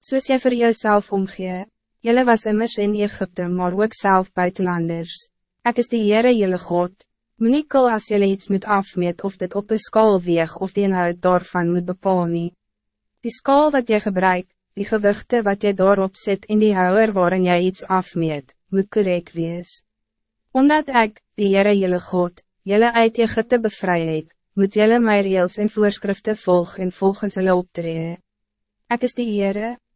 soos jy vir jouself omgee. Jylle was immers in Egypte, maar ook self buitenlanders. Ek is die Heere jylle God. Moe as jylle iets moet afmeet of dit op een skaal weeg of die inhoud daarvan moet bepaal nie. Die skaal wat jy gebruikt, die gewichte wat jy daarop zet in die houwer waarin jy iets afmeet, moet correct wees. Omdat ik, die Heere jylle God, jylle uit Egypte bevry het, moet jylle my reels en voorschriften volg en volgens hulle optreden. Ek is die Heere,